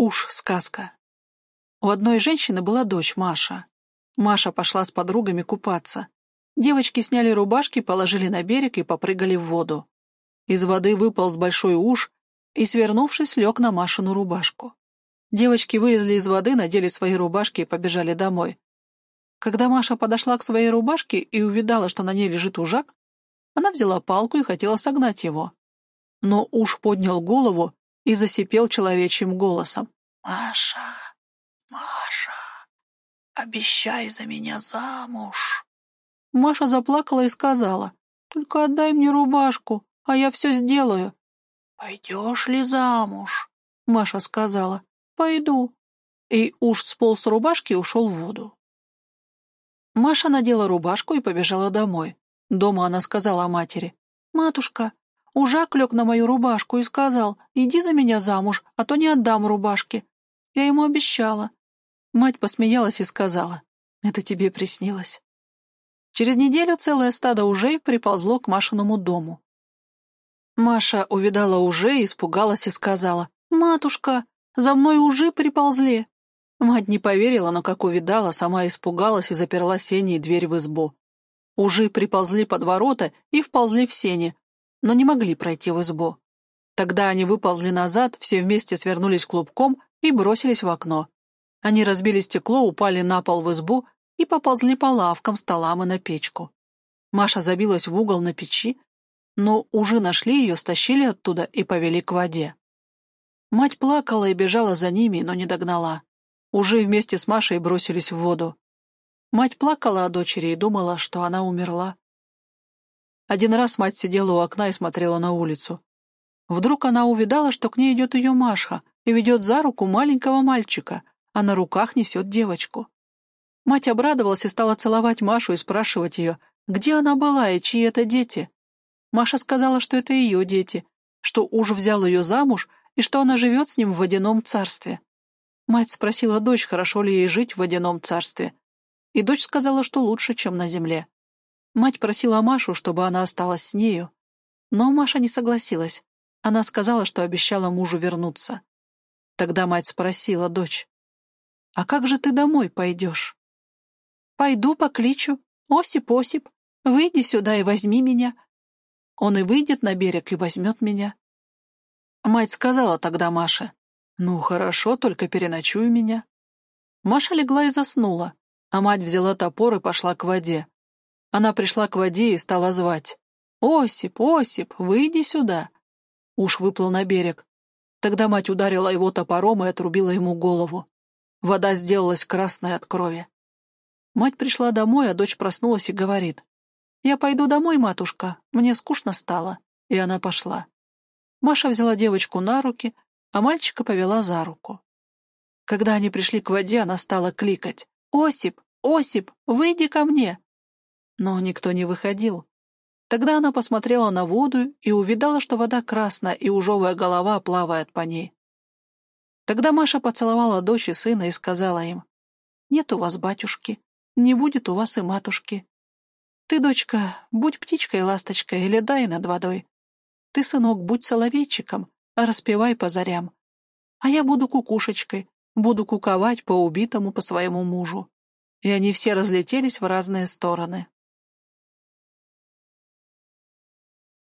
Уж сказка. У одной женщины была дочь Маша. Маша пошла с подругами купаться. Девочки сняли рубашки, положили на берег и попрыгали в воду. Из воды выполз большой уж и, свернувшись, лег на Машину рубашку. Девочки вылезли из воды, надели свои рубашки и побежали домой. Когда Маша подошла к своей рубашке и увидала, что на ней лежит ужак, она взяла палку и хотела согнать его. Но уж поднял голову и засипел человечьим голосом. «Маша, Маша, обещай за меня замуж!» Маша заплакала и сказала, «Только отдай мне рубашку, а я все сделаю». «Пойдешь ли замуж?» Маша сказала, «Пойду». И уж сполз рубашки и ушел в воду. Маша надела рубашку и побежала домой. Дома она сказала матери, «Матушка, ужак лег на мою рубашку и сказал, иди за меня замуж, а то не отдам рубашки. Я ему обещала». Мать посмеялась и сказала, «Это тебе приснилось». Через неделю целое стадо ужей приползло к Машиному дому. Маша увидала ужей, испугалась и сказала, «Матушка, за мной ужи приползли». Мать не поверила, но как увидала, сама испугалась и заперла сени и дверь в избу. Ужи приползли под ворота и вползли в сени, но не могли пройти в избу. Тогда они выползли назад, все вместе свернулись клубком и бросились в окно. Они разбили стекло, упали на пол в избу и поползли по лавкам, столам и на печку. Маша забилась в угол на печи, но уже нашли ее, стащили оттуда и повели к воде. Мать плакала и бежала за ними, но не догнала. Уже вместе с Машей бросились в воду. Мать плакала о дочери и думала, что она умерла. Один раз мать сидела у окна и смотрела на улицу. Вдруг она увидала, что к ней идет ее Маша и ведет за руку маленького мальчика, а на руках несет девочку. Мать обрадовалась и стала целовать Машу и спрашивать ее, где она была и чьи это дети. Маша сказала, что это ее дети, что уж взял ее замуж и что она живет с ним в водяном царстве. Мать спросила дочь, хорошо ли ей жить в водяном царстве, и дочь сказала, что лучше, чем на земле. Мать просила Машу, чтобы она осталась с нею, но Маша не согласилась. Она сказала, что обещала мужу вернуться. Тогда мать спросила дочь, «А как же ты домой пойдешь?» Пойду покличу. Осип, Осип, выйди сюда и возьми меня. Он и выйдет на берег и возьмет меня. Мать сказала тогда Маше, «Ну, хорошо, только переночуй меня». Маша легла и заснула, а мать взяла топор и пошла к воде. Она пришла к воде и стала звать. «Осип, Осип, выйди сюда!» Уж выплыл на берег. Тогда мать ударила его топором и отрубила ему голову. Вода сделалась красной от крови. Мать пришла домой, а дочь проснулась и говорит. «Я пойду домой, матушка, мне скучно стало». И она пошла. Маша взяла девочку на руки, а мальчика повела за руку. Когда они пришли к воде, она стала кликать. «Осип! Осип! Выйди ко мне!» Но никто не выходил. Тогда она посмотрела на воду и увидала, что вода красная, и ужовая голова плавает по ней. Тогда Маша поцеловала дочь и сына и сказала им, «Нет у вас батюшки, не будет у вас и матушки. Ты, дочка, будь птичкой-ласточкой или дай над водой. Ты, сынок, будь соловейчиком, а распевай по зарям. А я буду кукушечкой, буду куковать по убитому по своему мужу. И они все разлетелись в разные стороны.